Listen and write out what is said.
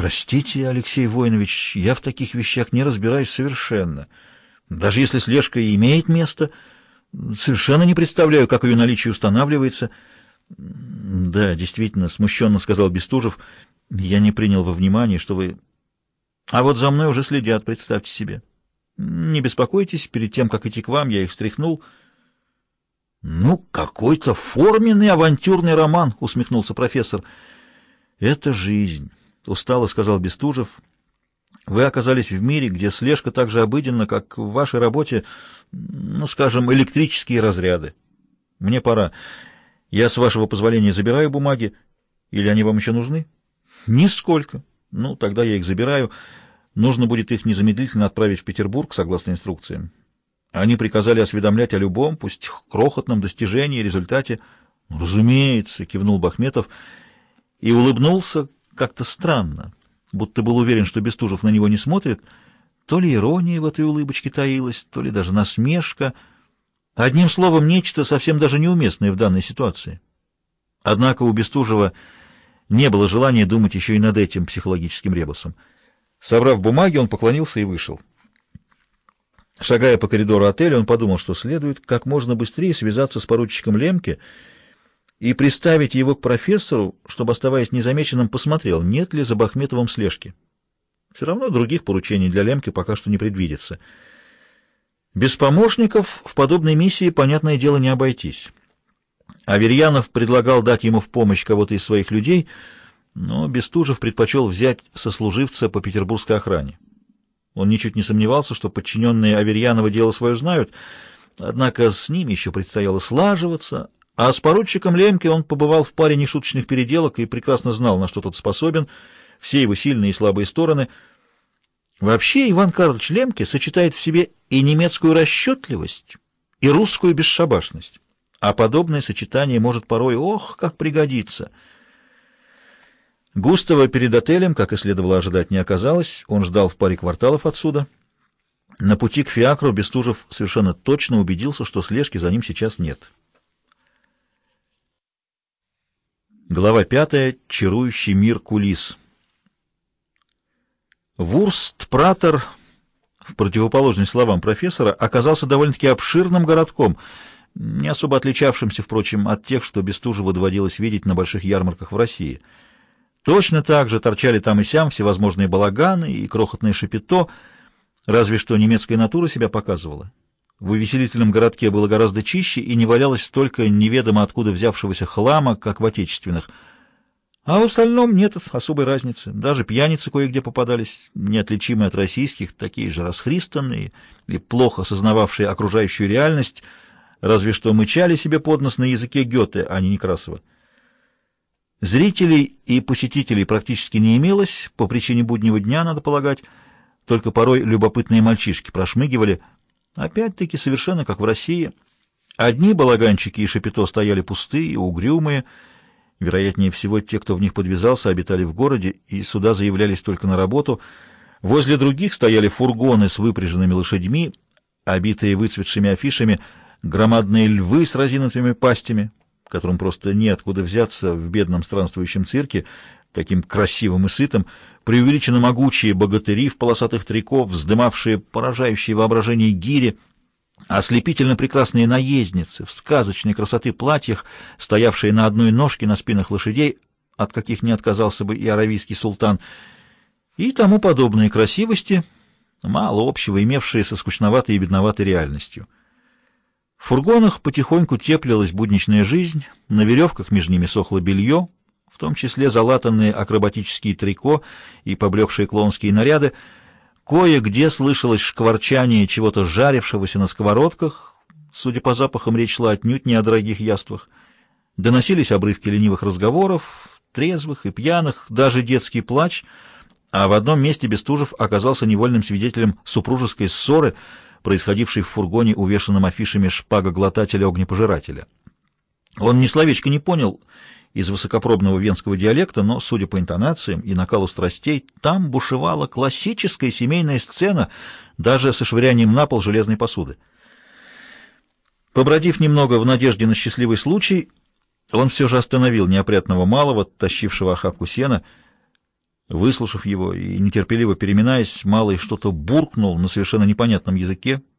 Простите, Алексей Воинович, я в таких вещах не разбираюсь совершенно. Даже если слежка и имеет место, совершенно не представляю, как ее наличие устанавливается. Да, действительно, смущенно сказал Бестужев. Я не принял во внимание, что вы... А вот за мной уже следят, представьте себе. Не беспокойтесь, перед тем, как идти к вам, я их стряхнул. Ну, какой-то форменный авантюрный роман, усмехнулся профессор. Это жизнь. — устало сказал Бестужев. «Вы оказались в мире, где слежка так же обыденна, как в вашей работе, ну, скажем, электрические разряды. Мне пора. Я, с вашего позволения, забираю бумаги. Или они вам еще нужны?» «Нисколько. Ну, тогда я их забираю. Нужно будет их незамедлительно отправить в Петербург, согласно инструкциям. Они приказали осведомлять о любом, пусть крохотном достижении, результате». «Разумеется», — кивнул Бахметов и улыбнулся, как-то странно, будто был уверен, что Бестужев на него не смотрит. То ли ирония в этой улыбочке таилась, то ли даже насмешка. Одним словом, нечто совсем даже неуместное в данной ситуации. Однако у Бестужева не было желания думать еще и над этим психологическим ребусом. Собрав бумаги, он поклонился и вышел. Шагая по коридору отеля, он подумал, что следует как можно быстрее связаться с поручиком Лемке и приставить его к профессору, чтобы, оставаясь незамеченным, посмотрел, нет ли за Бахметовым слежки. Все равно других поручений для Лемки пока что не предвидится. Без помощников в подобной миссии, понятное дело, не обойтись. Аверьянов предлагал дать ему в помощь кого-то из своих людей, но Бестужев предпочел взять сослуживца по петербургской охране. Он ничуть не сомневался, что подчиненные Аверьянова дело свое знают, однако с ними еще предстояло слаживаться, а с поручиком Лемке он побывал в паре нешуточных переделок и прекрасно знал, на что тот способен, все его сильные и слабые стороны. Вообще Иван Карлович Лемке сочетает в себе и немецкую расчетливость, и русскую бесшабашность. А подобное сочетание может порой, ох, как пригодиться. Густава перед отелем, как и следовало ожидать, не оказалось. Он ждал в паре кварталов отсюда. На пути к Фиакру Бестужев совершенно точно убедился, что слежки за ним сейчас нет. Глава пятая. Чарующий мир кулис. Вурст-Пратер, в противоположность словам профессора, оказался довольно-таки обширным городком, не особо отличавшимся, впрочем, от тех, что Бестужеву доводилось видеть на больших ярмарках в России. Точно так же торчали там и сям всевозможные балаганы и крохотное шапито, разве что немецкая натура себя показывала. В увеселительном городке было гораздо чище и не валялось столько неведомо откуда взявшегося хлама, как в отечественных. А в остальном нет особой разницы. Даже пьяницы кое-где попадались, неотличимые от российских, такие же расхристанные и плохо осознававшие окружающую реальность, разве что мычали себе под нос на языке Гёте, а не Некрасова. Зрителей и посетителей практически не имелось, по причине буднего дня, надо полагать, только порой любопытные мальчишки прошмыгивали – Опять-таки совершенно как в России. Одни балаганчики и шапито стояли пустые, угрюмые. Вероятнее всего, те, кто в них подвязался, обитали в городе и сюда заявлялись только на работу. Возле других стояли фургоны с выпряженными лошадьми, обитые выцветшими афишами, громадные львы с разинутыми пастями, которым просто неоткуда взяться в бедном странствующем цирке, таким красивым и сытым, преувеличенно могучие богатыри в полосатых трико, вздымавшие поражающие воображение гири, ослепительно прекрасные наездницы в сказочной красоты платьях, стоявшие на одной ножке на спинах лошадей, от каких не отказался бы и аравийский султан, и тому подобные красивости, мало общего имевшие со скучноватой и бедноватой реальностью. В фургонах потихоньку теплилась будничная жизнь, на веревках между ними сохло белье, том числе залатанные акробатические трико и поблекшие клоунские наряды. Кое-где слышалось шкварчание чего-то жарившегося на сковородках. Судя по запахам, речь шла отнюдь не о дорогих яствах. Доносились обрывки ленивых разговоров, трезвых и пьяных, даже детский плач, а в одном месте Бестужев оказался невольным свидетелем супружеской ссоры, происходившей в фургоне, увешанном афишами шпага-глотателя-огнепожирателя. Он ни словечко не понял из высокопробного венского диалекта, но, судя по интонациям и накалу страстей, там бушевала классическая семейная сцена, даже со швырянием на пол железной посуды. Побродив немного в надежде на счастливый случай, он все же остановил неопрятного малого, тащившего охапку сена. Выслушав его и нетерпеливо переминаясь, Малый что-то буркнул на совершенно непонятном языке,